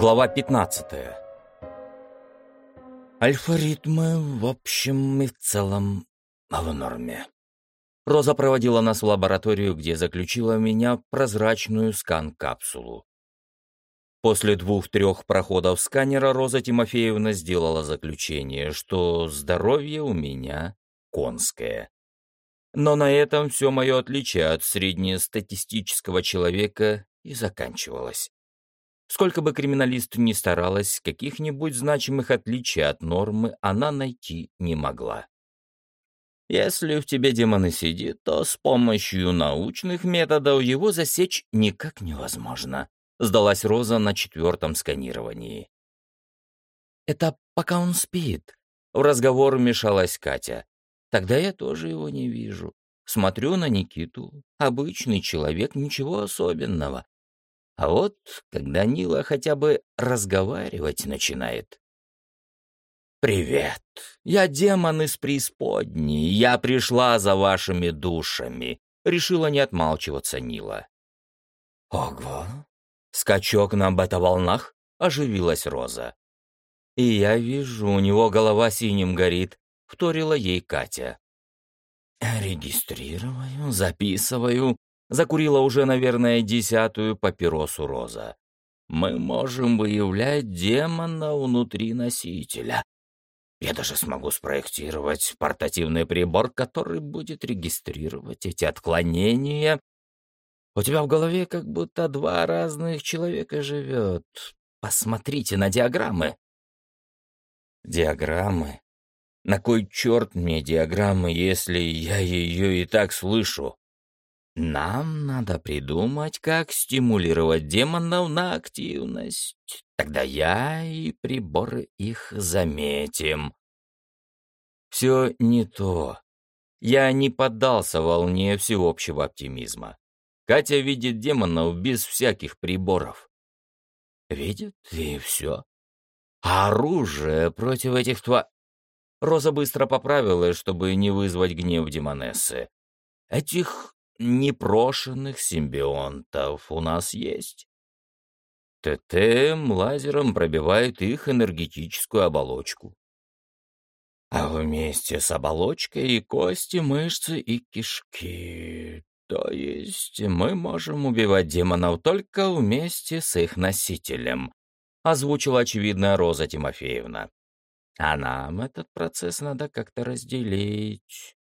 Глава 15 Альфа-ритмы, в общем и в целом, в норме. Роза проводила нас в лабораторию, где заключила меня в прозрачную скан-капсулу. После двух-трех проходов сканера Роза Тимофеевна сделала заключение, что здоровье у меня конское. Но на этом все мое отличие от среднестатистического человека и заканчивалось. Сколько бы криминалист ни старалась, каких-нибудь значимых отличий от нормы она найти не могла. Если в тебе демон и сидит, то с помощью научных методов его засечь никак невозможно, сдалась Роза на четвертом сканировании. Это пока он спит. В разговор вмешалась Катя. Тогда я тоже его не вижу. Смотрю на Никиту. Обычный человек, ничего особенного. А вот когда Нила хотя бы разговаривать начинает. «Привет! Я демон из преисподней. Я пришла за вашими душами», — решила не отмалчиваться Нила. «Ого! Скачок на бета-волнах?» — оживилась Роза. «И я вижу, у него голова синим горит», — вторила ей Катя. «Регистрирую, записываю», Закурила уже, наверное, десятую папиросу Роза. Мы можем выявлять демона внутри носителя. Я даже смогу спроектировать портативный прибор, который будет регистрировать эти отклонения. У тебя в голове как будто два разных человека живет. Посмотрите на диаграммы. Диаграммы? На кой черт мне диаграммы, если я ее и так слышу? Нам надо придумать, как стимулировать демонов на активность. Тогда я и приборы их заметим. Все не то. Я не поддался волне всеобщего оптимизма. Катя видит демонов без всяких приборов. Видит, и все. А оружие против этих тва... Роза быстро поправилась, чтобы не вызвать гнев демонессы. Этих непрошенных симбионтов у нас есть. ТТ лазером пробивает их энергетическую оболочку. А вместе с оболочкой и кости, мышцы и кишки. То есть мы можем убивать демонов только вместе с их носителем, озвучила очевидная Роза Тимофеевна. А нам этот процесс надо как-то разделить.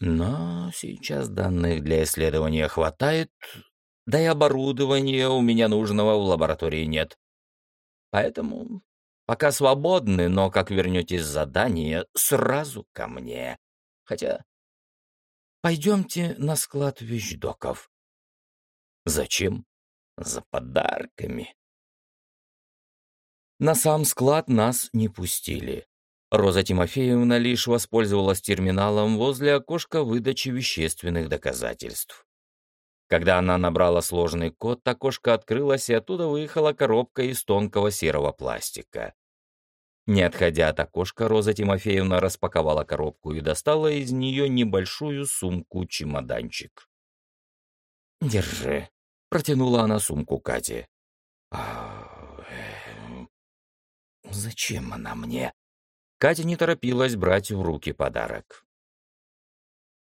Но сейчас данных для исследования хватает, да и оборудования у меня нужного в лаборатории нет. Поэтому пока свободны, но как вернетесь с задания, сразу ко мне. Хотя пойдемте на склад вещдоков. Зачем? За подарками. На сам склад нас не пустили. Роза Тимофеевна лишь воспользовалась терминалом возле окошка выдачи вещественных доказательств. Когда она набрала сложный код, окошко открылось, и оттуда выехала коробка из тонкого серого пластика. Не отходя от окошка, Роза Тимофеевна распаковала коробку и достала из нее небольшую сумку-чемоданчик. «Держи», — протянула она сумку Кате. «А, э, «Зачем она мне?» Катя не торопилась брать в руки подарок.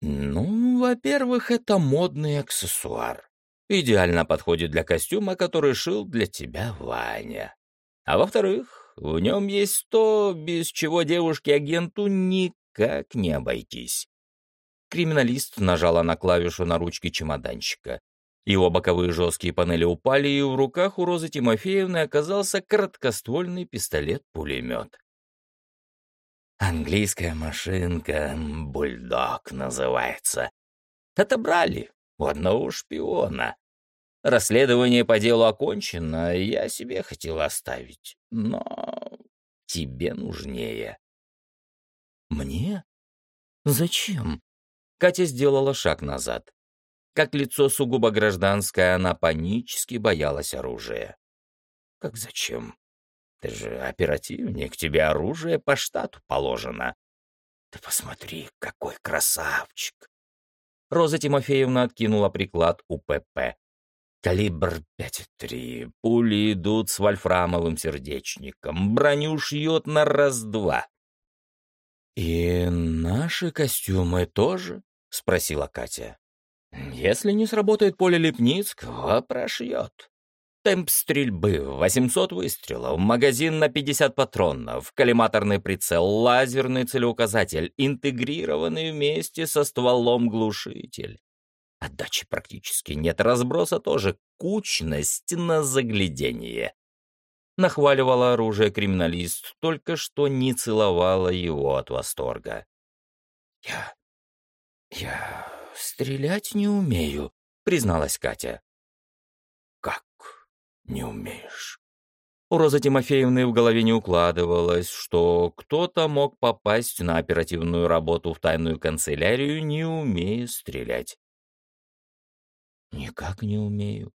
«Ну, во-первых, это модный аксессуар. Идеально подходит для костюма, который шил для тебя Ваня. А во-вторых, в нем есть то, без чего девушке-агенту никак не обойтись». Криминалист нажала на клавишу на ручке чемоданчика. Его боковые жесткие панели упали, и в руках у Розы Тимофеевны оказался короткоствольный пистолет-пулемет. Английская машинка, бульдог называется. Отобрали у одного шпиона. Расследование по делу окончено, я себе хотел оставить, но тебе нужнее. Мне? Зачем? Катя сделала шаг назад. Как лицо сугубо гражданское, она панически боялась оружия. Как зачем? Ты же оперативник, тебе оружие по штату положено. Ты посмотри, какой красавчик. Роза Тимофеевна откинула приклад УПП. Калибр 5,3. Пули идут с вольфрамовым сердечником. Броню шьет на раз-два. «И наши костюмы тоже?» — спросила Катя. «Если не сработает поле Лепницкого, прошьет. Темп стрельбы — 800 выстрелов, магазин на 50 патронов, коллиматорный прицел, лазерный целеуказатель, интегрированный вместе со стволом глушитель. Отдачи практически нет, разброса тоже, кучность на заглядение. Нахваливала оружие криминалист, только что не целовала его от восторга. «Я... я стрелять не умею», — призналась Катя. «Как не умеешь?» У Розы Тимофеевны в голове не укладывалось, что кто-то мог попасть на оперативную работу в тайную канцелярию, не умея стрелять. Никак не умею.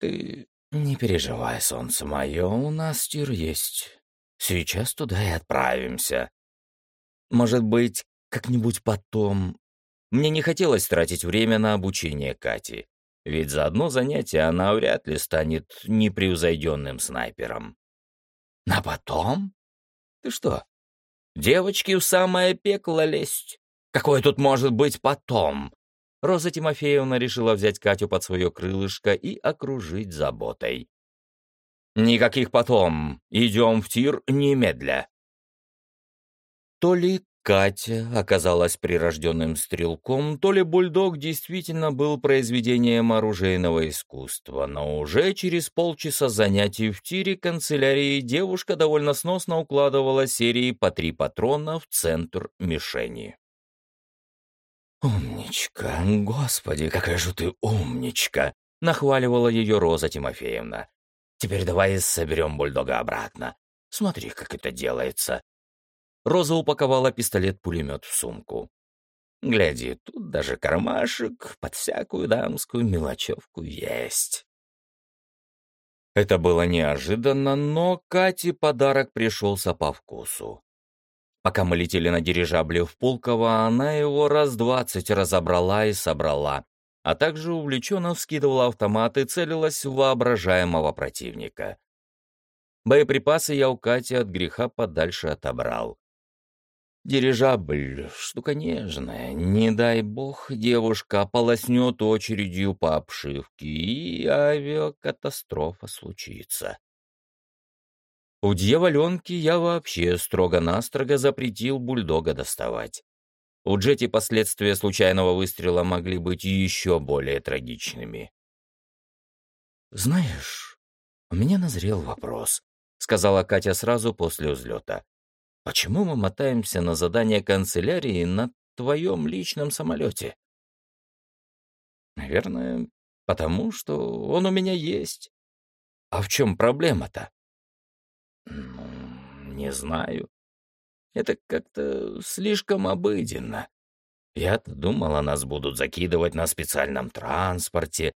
Ты не переживай, солнце мое, у нас тир есть. Сейчас туда и отправимся. Может быть, как-нибудь потом. Мне не хотелось тратить время на обучение Кати, ведь за одно занятие она вряд ли станет непревзойденным снайпером. На потом? Ты что, девочки в самое пекло лезть? Какое тут может быть потом? Роза Тимофеевна решила взять Катю под свое крылышко и окружить заботой. «Никаких потом. Идем в тир немедля». То ли Катя оказалась прирожденным стрелком, то ли бульдог действительно был произведением оружейного искусства, но уже через полчаса занятий в тире канцелярии девушка довольно сносно укладывала серии по три патрона в центр мишени. «Умничка! Господи, какая же ты умничка!» — нахваливала ее Роза Тимофеевна. «Теперь давай соберем бульдога обратно. Смотри, как это делается». Роза упаковала пистолет-пулемет в сумку. «Гляди, тут даже кармашек под всякую дамскую мелочевку есть». Это было неожиданно, но Кате подарок пришелся по вкусу. Пока мы летели на дирижабле в Пулково, она его раз двадцать разобрала и собрала, а также увлеченно вскидывала автомат и целилась в воображаемого противника. Боеприпасы я у Кати от греха подальше отобрал. Дирижабль — штука нежная, не дай бог девушка полоснет очередью по обшивке, и авиакатастрофа случится. У дьяволенки я вообще строго-настрого запретил бульдога доставать. У Джети последствия случайного выстрела могли быть еще более трагичными. «Знаешь, у меня назрел вопрос», — сказала Катя сразу после взлета. «Почему мы мотаемся на задание канцелярии на твоем личном самолете?» «Наверное, потому что он у меня есть. А в чем проблема-то?» Ну, не знаю. Это как-то слишком обыденно. Я-то думала, нас будут закидывать на специальном транспорте,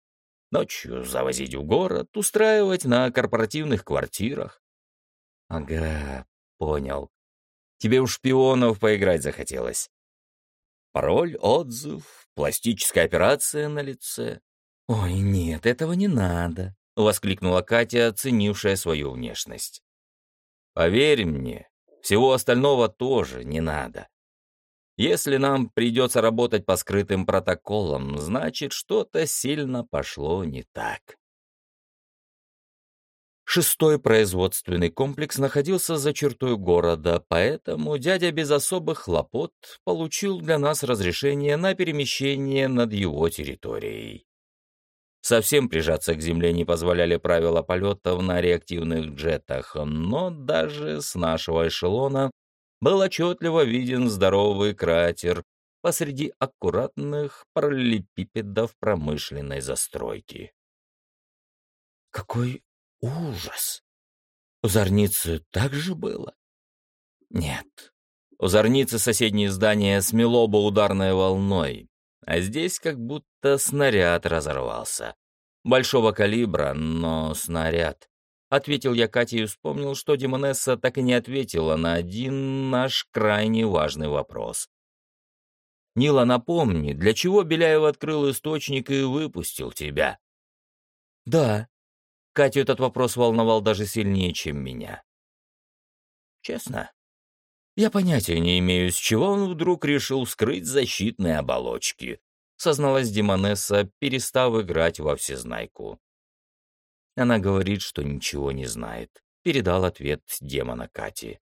ночью завозить в город, устраивать на корпоративных квартирах. Ага, понял. Тебе у шпионов поиграть захотелось. Пароль, отзыв, пластическая операция на лице. Ой, нет, этого не надо, воскликнула Катя, оценившая свою внешность. Поверь мне, всего остального тоже не надо. Если нам придется работать по скрытым протоколам, значит, что-то сильно пошло не так. Шестой производственный комплекс находился за чертой города, поэтому дядя без особых хлопот получил для нас разрешение на перемещение над его территорией. Совсем прижаться к земле не позволяли правила полетов на реактивных джетах, но даже с нашего эшелона был отчетливо виден здоровый кратер посреди аккуратных параллелепипедов промышленной застройки. Какой ужас! У Зорницы так же было? Нет. У Зорницы соседнее здание смело бы ударной волной, а здесь как будто снаряд разорвался. Большого калибра, но снаряд. Ответил я Кате и вспомнил, что Демонесса так и не ответила на один наш крайне важный вопрос. «Нила, напомни, для чего Беляев открыл источник и выпустил тебя?» Да. Катю этот вопрос волновал даже сильнее, чем меня. Честно, я понятия не имею, с чего он вдруг решил скрыть защитные оболочки, созналась Димонесса, перестав играть во всезнайку. Она говорит, что ничего не знает, передал ответ демона Кати.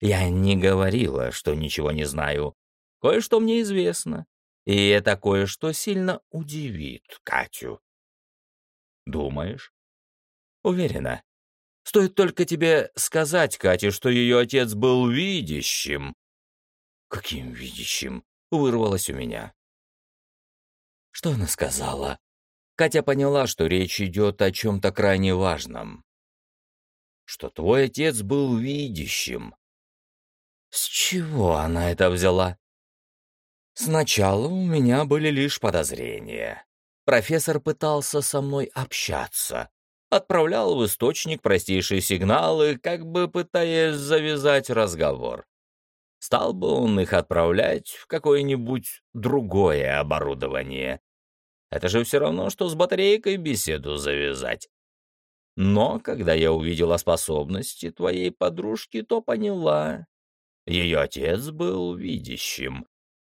Я не говорила, что ничего не знаю. Кое-что мне известно. И это кое-что сильно удивит Катю. Думаешь? Уверена. Стоит только тебе сказать Кате, что ее отец был видящим. Каким видящим? Вырвалось у меня. Что она сказала? Катя поняла, что речь идет о чем-то крайне важном. Что твой отец был видящим. С чего она это взяла? Сначала у меня были лишь подозрения. Профессор пытался со мной общаться. Отправлял в источник простейшие сигналы, как бы пытаясь завязать разговор. Стал бы он их отправлять в какое-нибудь другое оборудование. Это же все равно, что с батарейкой беседу завязать. Но когда я увидела способности твоей подружки, то поняла. Ее отец был видящим,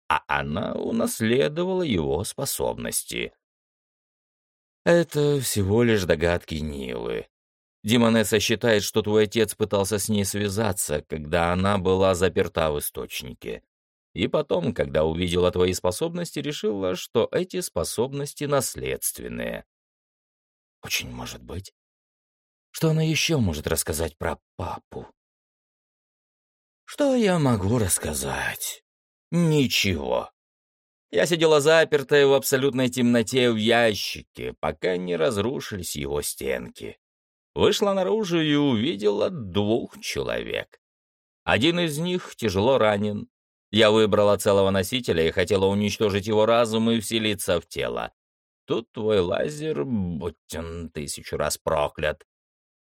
а она унаследовала его способности. Это всего лишь догадки Нилы. Димонесса считает, что твой отец пытался с ней связаться, когда она была заперта в источнике. И потом, когда увидела твои способности, решила, что эти способности наследственные. Очень может быть. Что она еще может рассказать про папу? Что я могу рассказать? Ничего. Я сидела запертая в абсолютной темноте в ящике, пока не разрушились его стенки. Вышла наружу и увидела двух человек. Один из них тяжело ранен. Я выбрала целого носителя и хотела уничтожить его разум и вселиться в тело. Тут твой лазер, будь он тысячу раз проклят,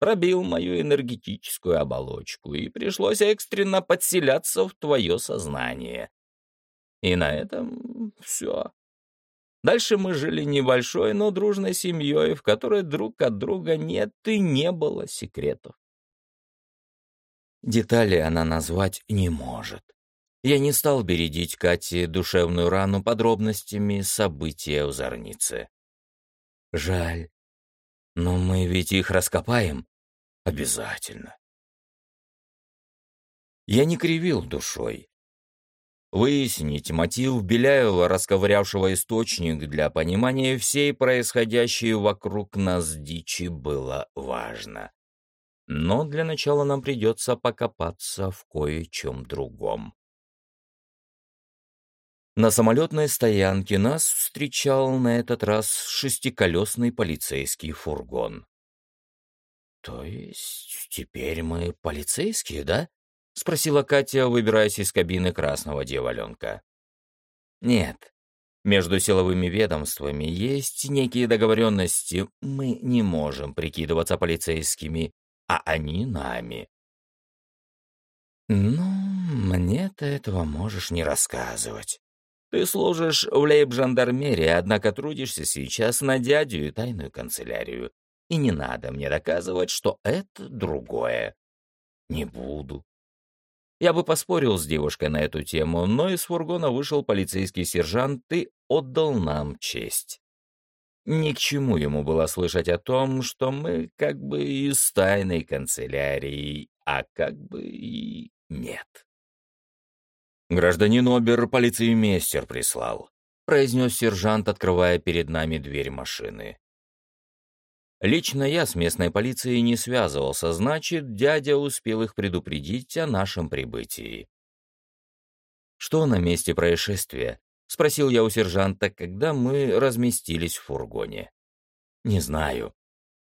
пробил мою энергетическую оболочку, и пришлось экстренно подселяться в твое сознание. И на этом все. Дальше мы жили небольшой, но дружной семьей, в которой друг от друга нет и не было секретов. Детали она назвать не может. Я не стал бередить Кате душевную рану подробностями события у Зорницы. Жаль. Но мы ведь их раскопаем. Обязательно. Я не кривил душой. Выяснить мотив Беляева, расковырявшего источник для понимания всей происходящей вокруг нас дичи, было важно. Но для начала нам придется покопаться в кое-чем другом. На самолетной стоянке нас встречал на этот раз шестиколесный полицейский фургон. «То есть теперь мы полицейские, да?» — спросила Катя, выбираясь из кабины красного дьяволенка. «Нет. Между силовыми ведомствами есть некие договоренности. Мы не можем прикидываться полицейскими, а они нами». «Ну, мне ты этого можешь не рассказывать. Ты служишь в лейб-жандармерии, однако трудишься сейчас на дядю и тайную канцелярию. И не надо мне доказывать, что это другое. Не буду. Я бы поспорил с девушкой на эту тему, но из фургона вышел полицейский сержант и отдал нам честь. Ни к чему ему было слышать о том, что мы как бы из тайной канцелярии, а как бы и нет. «Гражданин Обер полицеймейстер прислал», — произнес сержант, открывая перед нами дверь машины. Лично я с местной полицией не связывался, значит, дядя успел их предупредить о нашем прибытии. «Что на месте происшествия?» — спросил я у сержанта, когда мы разместились в фургоне. «Не знаю.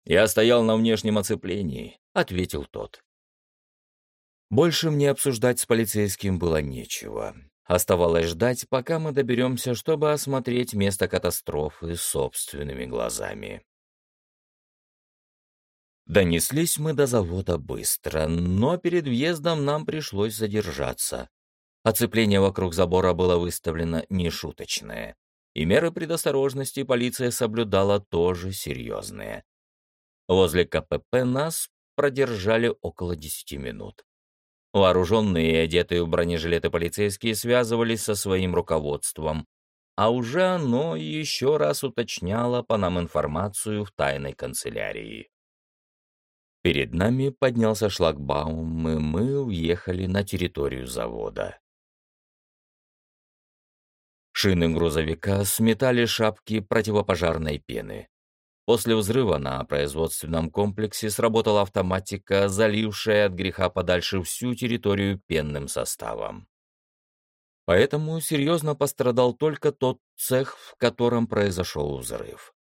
Я стоял на внешнем оцеплении», — ответил тот. Больше мне обсуждать с полицейским было нечего. Оставалось ждать, пока мы доберемся, чтобы осмотреть место катастрофы собственными глазами. Донеслись мы до завода быстро, но перед въездом нам пришлось задержаться. Оцепление вокруг забора было выставлено нешуточное. и меры предосторожности полиция соблюдала тоже серьезные. Возле КПП нас продержали около десяти минут. Вооруженные и одетые в бронежилеты полицейские связывались со своим руководством, а уже оно еще раз уточняло по нам информацию в тайной канцелярии. Перед нами поднялся шлагбаум, и мы уехали на территорию завода. Шины грузовика сметали шапки противопожарной пены. После взрыва на производственном комплексе сработала автоматика, залившая от греха подальше всю территорию пенным составом. Поэтому серьезно пострадал только тот цех, в котором произошел взрыв.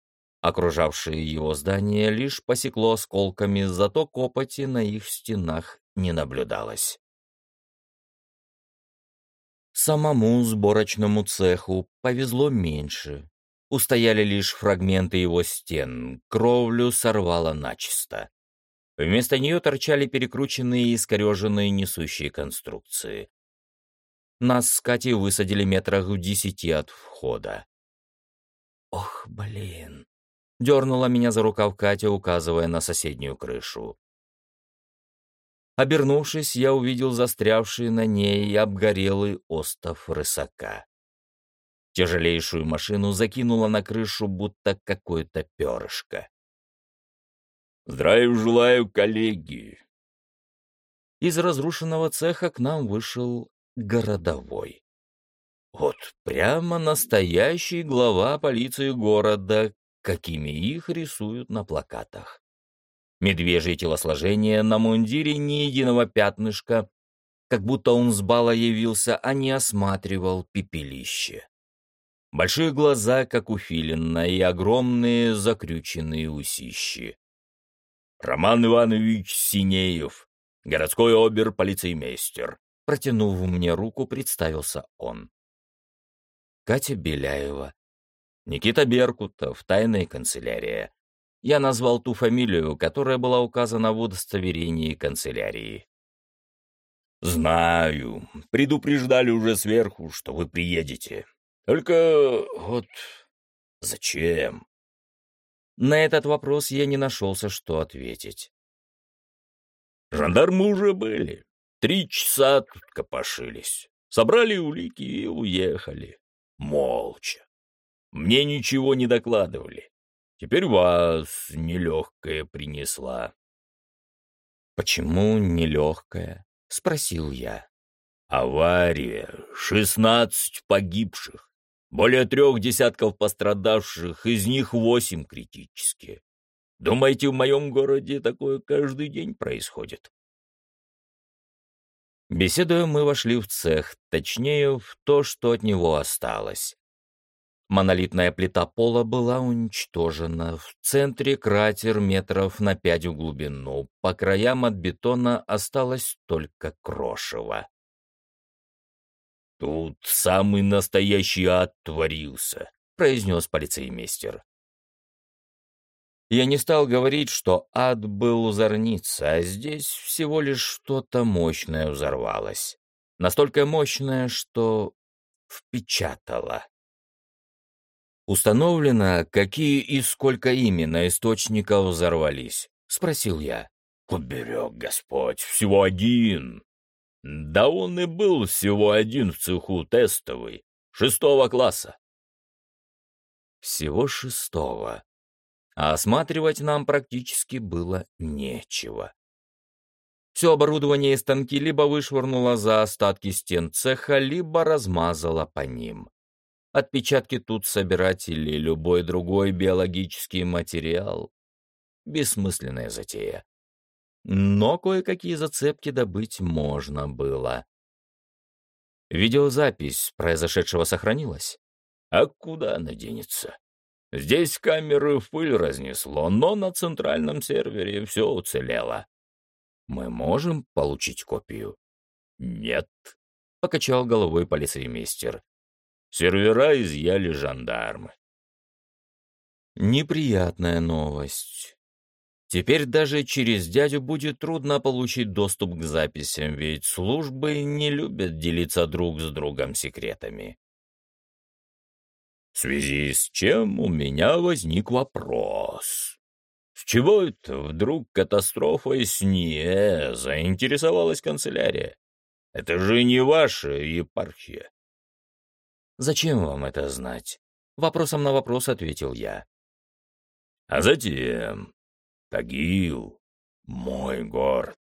Окружавшие его здание лишь посекло осколками, зато копоти на их стенах не наблюдалось. Самому сборочному цеху повезло меньше. Устояли лишь фрагменты его стен, кровлю сорвало начисто. Вместо нее торчали перекрученные и искореженные несущие конструкции. Нас с Катей высадили метрах в десяти от входа. «Ох, блин!» Дернула меня за рукав Катя, указывая на соседнюю крышу. Обернувшись, я увидел застрявший на ней обгорелый остов рысака. Тяжелейшую машину закинуло на крышу, будто какое-то перышко. «Здравия желаю, коллеги!» Из разрушенного цеха к нам вышел городовой. Вот прямо настоящий глава полиции города, какими их рисуют на плакатах. Медвежье телосложение на мундире ни единого пятнышка, как будто он с бала явился, а не осматривал пепелище. Большие глаза, как у филина, и огромные закрюченные усищи. «Роман Иванович Синеев, городской обер-полицеймейстер», протянув мне руку, представился он. Катя Беляева, Никита Беркутов, тайная канцелярия. Я назвал ту фамилию, которая была указана в удостоверении канцелярии. «Знаю. Предупреждали уже сверху, что вы приедете. Только вот зачем?» На этот вопрос я не нашелся, что ответить. «Жандармы уже были. Три часа тут копошились. Собрали улики и уехали. Молча. Мне ничего не докладывали. Теперь вас нелегкая принесла. «Почему нелегкая?» — спросил я. «Авария. Шестнадцать погибших. Более трех десятков пострадавших, из них восемь критически. Думаете, в моем городе такое каждый день происходит?» Беседуя, мы вошли в цех, точнее, в то, что от него осталось. Монолитная плита пола была уничтожена. В центре кратер метров на пять в глубину. По краям от бетона осталось только крошево. «Тут самый настоящий ад творился», — произнес полицеймейстер. Я не стал говорить, что ад был у зорницы, а здесь всего лишь что-то мощное взорвалось. Настолько мощное, что впечатало. «Установлено, какие и сколько именно источников взорвались?» — спросил я. «Уберег Господь, всего один!» «Да он и был всего один в цеху тестовый, шестого класса». «Всего шестого. А осматривать нам практически было нечего». Все оборудование и станки либо вышвырнуло за остатки стен цеха, либо размазало по ним. Отпечатки тут собирать или любой другой биологический материал — бессмысленная затея. Но кое-какие зацепки добыть можно было. Видеозапись произошедшего сохранилась. А куда она денется? Здесь камеры в пыль разнесло, но на центральном сервере все уцелело. Мы можем получить копию? Нет, — покачал головой полицеймейстер. Сервера изъяли жандармы. Неприятная новость. Теперь даже через дядю будет трудно получить доступ к записям, ведь службы не любят делиться друг с другом секретами. В связи с чем у меня возник вопрос. С чего это вдруг катастрофой с НИЭ заинтересовалась канцелярия? Это же не ваша епархия. Зачем вам это знать? Вопросом на вопрос ответил я. А затем, Тагил, мой город.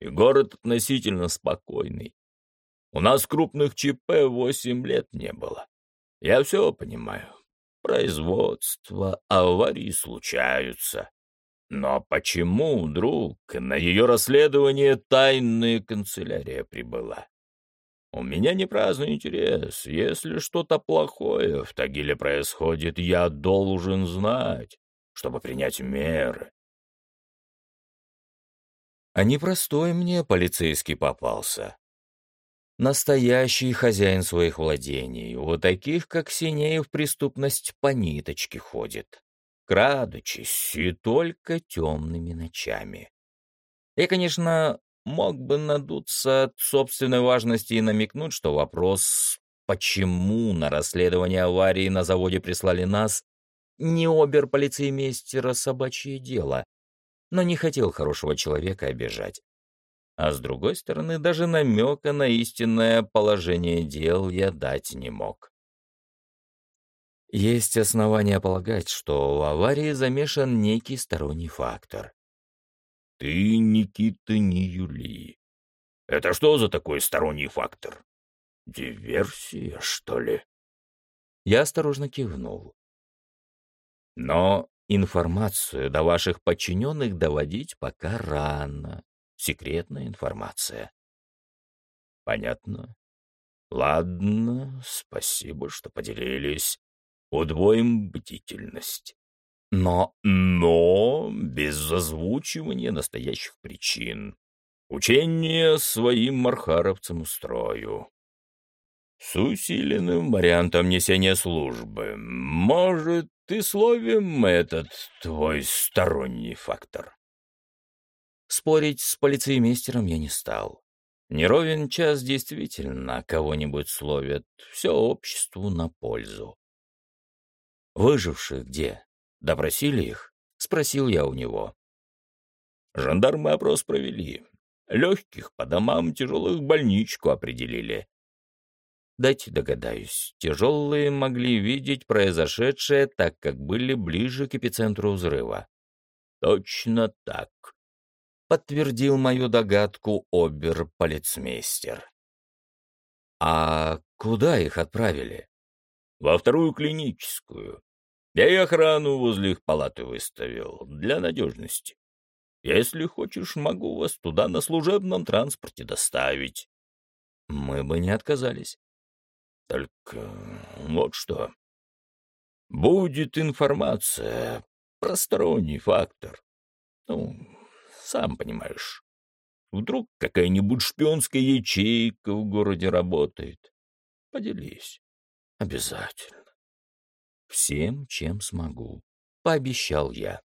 И город относительно спокойный. У нас крупных ЧП восемь лет не было. Я все понимаю. Производство, аварии случаются. Но почему вдруг на ее расследование тайная канцелярия прибыла? У меня не праздный интерес. Если что-то плохое в Тагиле происходит, я должен знать, чтобы принять меры. А непростой мне полицейский попался. Настоящий хозяин своих владений. У таких, как Синеев, преступность по ниточке ходит. Крадучись и только темными ночами. Я, конечно, мог бы надуться от собственной важности и намекнуть, что вопрос, почему на расследование аварии на заводе прислали нас, не обер-полицеймейстера собачье дело, но не хотел хорошего человека обижать. А с другой стороны, даже намека на истинное положение дел я дать не мог. Есть основания полагать, что в аварии замешан некий сторонний фактор. «Ты, Никита, не Юли. Это что за такой сторонний фактор? Диверсия, что ли?» Я осторожно кивнул. Но информацию до ваших подчиненных доводить пока рано. Секретная информация. Понятно. Ладно, спасибо, что поделились. Удвоим бдительность. Но, но, без озвучивания настоящих причин. Учение своим мархаровцам устрою. С усиленным вариантом несения службы. Может, и словим этот твой сторонний фактор. Спорить с полицеймейстером я не стал. Не ровен час действительно кого-нибудь словят, все обществу на пользу. «Выживших где? Допросили их?» — спросил я у него. Жандармы опрос провели. Легких по домам, тяжелых в больничку определили. Дайте догадаюсь, тяжелые могли видеть произошедшее, так как были ближе к эпицентру взрыва. Точно так подтвердил мою догадку обер-полицмейстер. «А куда их отправили?» «Во вторую клиническую. Я и охрану возле их палаты выставил, для надежности. Если хочешь, могу вас туда на служебном транспорте доставить». «Мы бы не отказались». «Только вот что. Будет информация, просторонний фактор. Ну, сам понимаешь. Вдруг какая-нибудь шпионская ячейка в городе работает. Поделись. Обязательно. Всем, чем смогу, пообещал я.